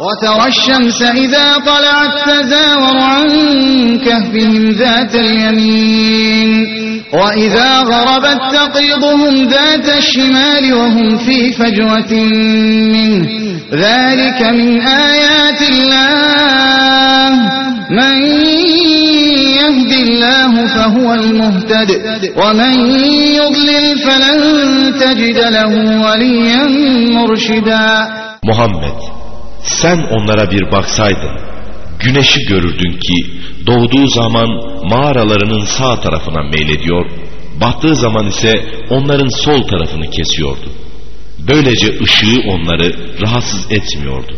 وترى الشمس إذا طلعت تزاور عن كهفهم ذات اليمين. وإذا غربت تقرضهم ذات الشمال وهم في فجوة منه. ذلك من آيات الله. من يهد الله فهو المهتد. ومن يضلل فلن تجد له وليا مرشدا. Muhammed sen onlara bir baksaydın güneşi görürdün ki doğduğu zaman mağaralarının sağ tarafına meylediyor battığı zaman ise onların sol tarafını kesiyordu. Böylece ışığı onları rahatsız etmiyordu.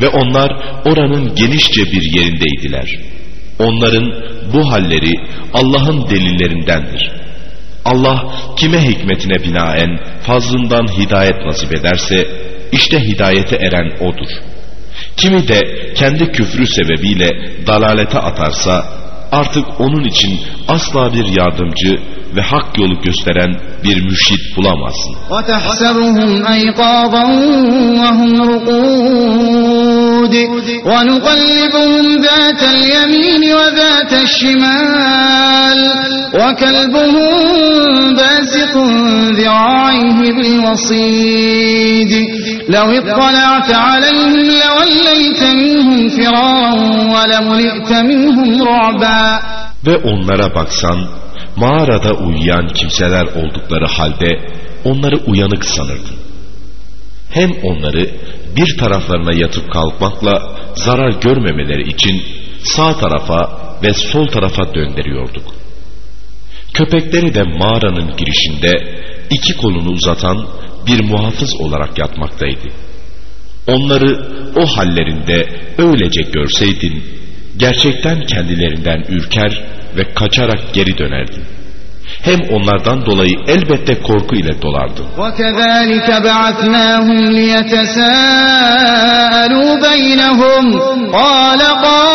Ve onlar oranın genişçe bir yerindeydiler. Onların bu halleri Allah'ın delillerindendir. Allah kime hikmetine binaen fazlından hidayet nasip ederse işte hidayete eren odur. Kimi de kendi küfrü sebebiyle dalalete atarsa artık onun için asla bir yardımcı ve hak yolu gösteren bir müşid bulamazsın. وتحسبهم أيقاظا وهم رقود ونقلبهم ذات اليمين وذات الشمال وكلبهم باسق ذراعيه بالوصيد لو اطلعت عليهم لوليت منهم فرارا ولملئت منهم رعبا Ve onlara baksan mağarada uyuyan kimseler oldukları halde onları uyanık sanırdın. Hem onları bir taraflarına yatıp kalkmakla zarar görmemeleri için sağ tarafa ve sol tarafa döndürüyorduk. Köpekleri de mağaranın girişinde iki kolunu uzatan bir muhafız olarak yatmaktaydı. Onları o hallerinde öylece görseydin, gerçekten kendilerinden ürker ve kaçarak geri dönerdin. Hem onlardan dolayı elbette korku ile dolardın. وكذلك بعثناهم ليتساءلوا بينهم قال قائل منهم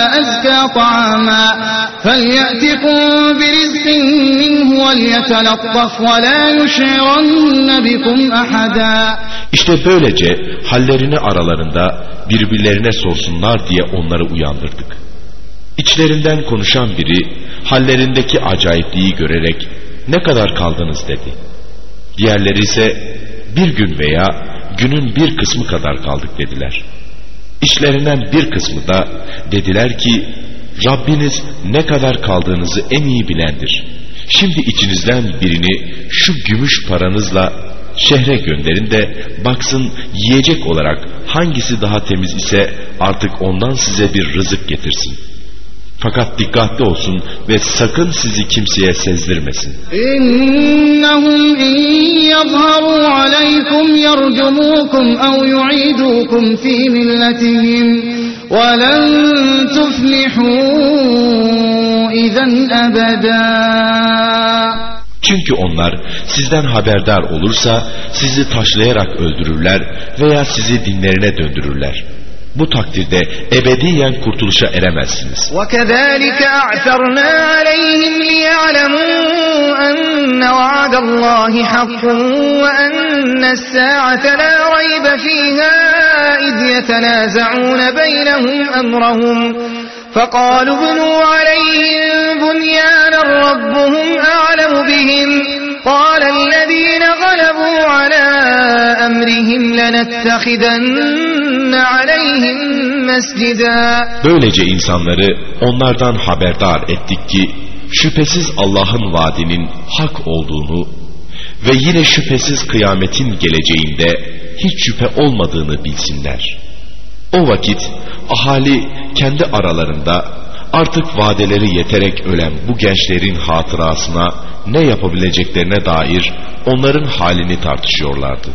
أزكى طعاما فليأتكم برزق منه وليتلطف ولا يشعرن بكم أحدا İşte böylece hallerini aralarında birbirlerine sorsunlar diye onları uyandırdık. İçlerinden konuşan biri hallerindeki acayipliği görerek ne kadar kaldınız dedi. Diğerleri ise bir gün veya günün bir kısmı kadar kaldık dediler. İçlerinden bir kısmı da dediler ki Rabbiniz ne kadar kaldığınızı en iyi bilendir. Şimdi içinizden birini şu gümüş paranızla şehre gönderin de baksın yiyecek olarak hangisi daha temiz ise artık ondan size bir rızık getirsin. Fakat dikkatli olsun ve sakın sizi kimseye sezdirmesin. İnnehum in yazharu aleykum yercumukum ev yu'idukum fi milletihim. ولن تفلحوا إذا أبدا Çünkü onlar sizden haberdar olursa sizi taşlayarak öldürürler veya sizi dinlerine döndürürler. Bu takdirde ebediyen kurtuluşa eremezsiniz. وكذلك أعثرنا عليهم ليعلموا أن وعد الله حق وأن الساعة لا ريب فيها إذ يتنازعون بينهم أمرهم فقالوا ابنوا عليهم بنيانا ربهم أعلم بهم قال الذين غلبوا على أمرهم لنتخذن عليهم مسجدا Böylece insanları onlardan haberdar ettik ki şüphesiz Allah'ın vaadinin hak olduğunu ve yine şüphesiz kıyametin geleceğinde hiç şüphe olmadığını bilsinler. O vakit ahali kendi aralarında artık vadeleri yeterek ölen bu gençlerin hatırasına ne yapabileceklerine dair onların halini tartışıyorlardı.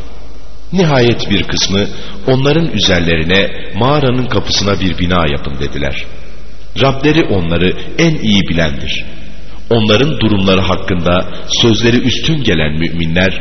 Nihayet bir kısmı onların üzerlerine mağaranın kapısına bir bina yapın dediler. Rableri onları en iyi bilendir. Onların durumları hakkında sözleri üstün gelen müminler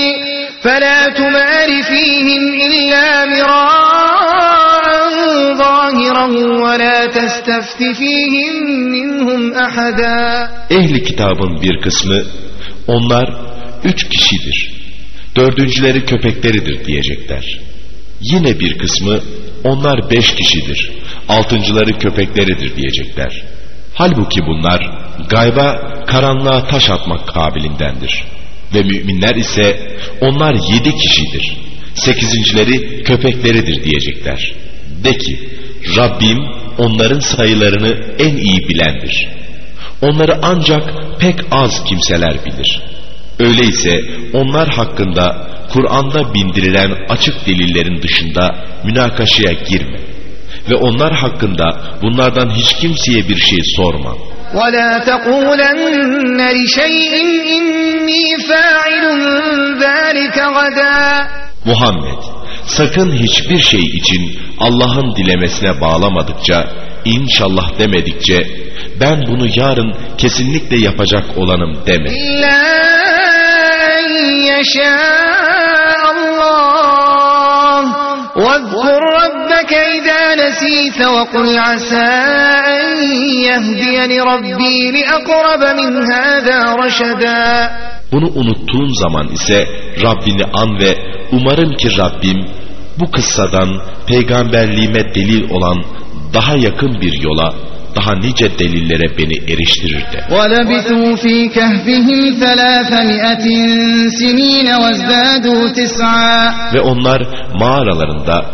فلا تمار فيهم إلا مراء ظاهرا ولا تستفت فيهم منهم أحدا Ehli kitabın bir kısmı onlar üç kişidir. Dördüncüleri köpekleridir diyecekler. Yine bir kısmı onlar beş kişidir. Altıncıları köpekleridir diyecekler. Halbuki bunlar gayba karanlığa taş atmak kabilindendir. Ve müminler ise onlar yedi kişidir. Sekizincileri köpekleridir diyecekler. De ki Rabbim onların sayılarını en iyi bilendir. Onları ancak pek az kimseler bilir. Öyleyse onlar hakkında Kur'an'da bindirilen açık delillerin dışında münakaşaya girme. Ve onlar hakkında bunlardan hiç kimseye bir şey sorma. ولا تقولن لشيء إني فاعل ذلك غدا Muhammed sakın hiçbir şey için Allah'ın dilemesine bağlamadıkça inşallah demedikçe ben bunu yarın kesinlikle yapacak olanım deme. إلا أن يشاء الله واذكر ربك إذا نسيت وقل عسى أن يهديني ربي لأقرب من هذا رشدا Bunu unuttuğun zaman ise Rabbini an ve umarım ki Rabbim bu kıssadan peygamberliğime delil olan daha yakın bir yola, daha nice delillere beni eriştirir de. ولبثوا في كهفهم ثلاثمائة سنين وازدادوا تسعا Ve onlar mağaralarında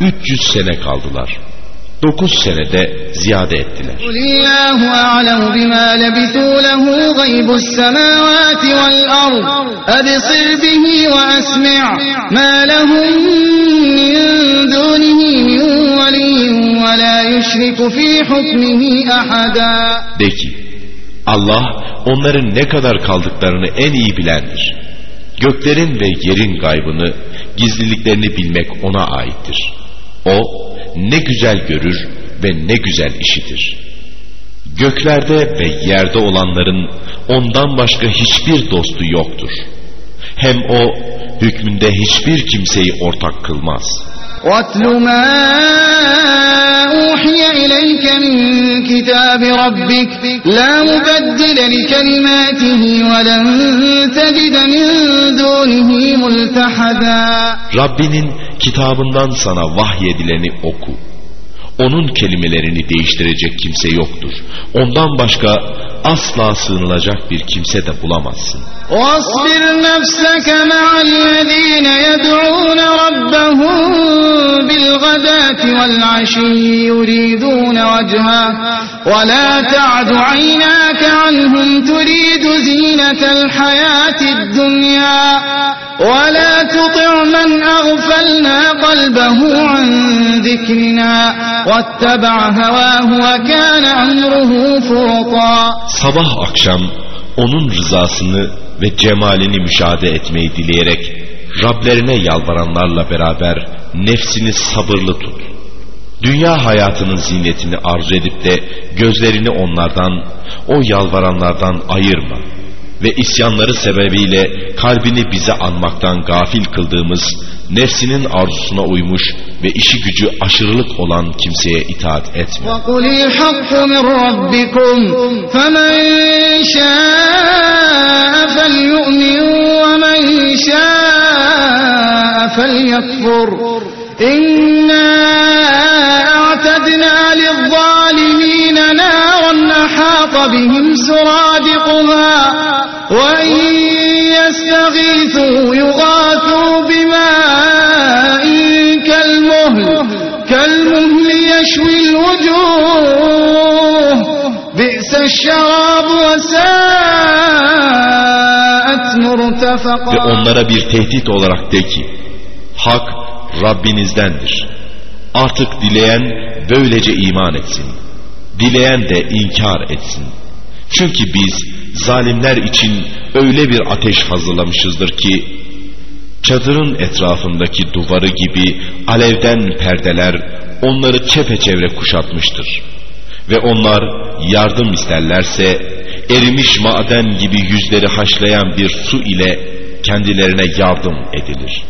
300 sene kaldılar. 9 senede ziyade ettiler. De ki Allah onların ne kadar kaldıklarını en iyi bilendir. Göklerin ve yerin gaybını, gizliliklerini bilmek ona aittir. O ne güzel görür ve ne güzel işitir. Göklerde ve yerde olanların ondan başka hiçbir dostu yoktur. Hem o hükmünde hiçbir kimseyi ortak kılmaz. واتل ما أوحي إليك من كتاب ربك لا مبدل لكلماته ولن تجد من دونه ملتحدا Rabbinin kitabından sana vahyedileni oku. Onun kelimelerini değiştirecek kimse yoktur. Ondan başka asla sığınılacak bir kimse de bulamazsın. واصبر نفسك مع الذين يدعون ربهم بالغداة والعشي يريدون وجهه ولا تعد عيناك عنهم تريد زينة الحياة الدنيا ولا تطع من أغفلنا قلبه عن ذكرنا واتبع هواه وكان أمره فرطا Sabah akşam onun rızasını ve cemalini müşahede etmeyi dileyerek Rablerine yalvaranlarla beraber nefsini sabırlı tut. Dünya hayatının zinetini arzu edip de gözlerini onlardan, o yalvaranlardan ayırma. Ve isyanları sebebiyle kalbini bize anmaktan gafil kıldığımız, nefsinin arzusuna uymuş ve işi gücü aşırılık olan kimseye itaat etme. وقل الحق من ربكم فمن شاء فليؤمن ومن شاء فليكفر أحاط بهم سرادقها وإن يستغيثوا يغاثوا بماء كالمهل كالمهل يشوي الوجوه بئس الشراب وساءت كانت Ve مرتفقا onlara bir tehdit olarak de ki, Hak Rabbinizdendir. Artık dileyen böylece iman etsin. Dileyen de inkar etsin. Çünkü biz zalimler için öyle bir ateş hazırlamışızdır ki, çadırın etrafındaki duvarı gibi alevden perdeler onları çepeçevre kuşatmıştır. Ve onlar yardım isterlerse erimiş maden gibi yüzleri haşlayan bir su ile kendilerine yardım edilir.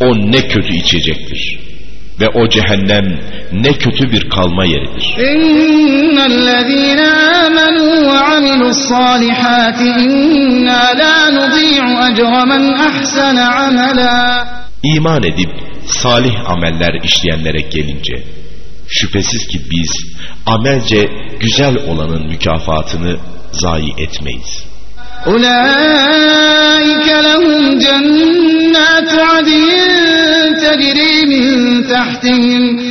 O ne kötü içecektir. Ve o cehennem ne kötü bir kalma yeridir. إن الذين آمنوا وعملوا الصالحات إنا لا نضيع أجر من أحسن عملا İman edip salih ameller işleyenlere gelince şüphesiz ki biz amelce güzel olanın mükafatını zayi etmeyiz. أولئك لهم جنات عدن تجري من تحتهم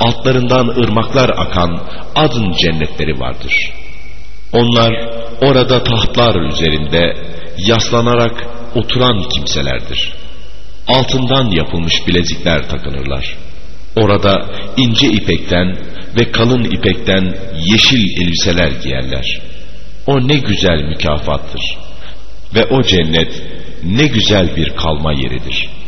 altlarından ırmaklar akan adın cennetleri vardır. Onlar orada tahtlar üzerinde yaslanarak oturan kimselerdir. Altından yapılmış bilezikler takınırlar. Orada ince ipekten ve kalın ipekten yeşil elbiseler giyerler. O ne güzel mükafattır. Ve o cennet ne güzel bir kalma yeridir.''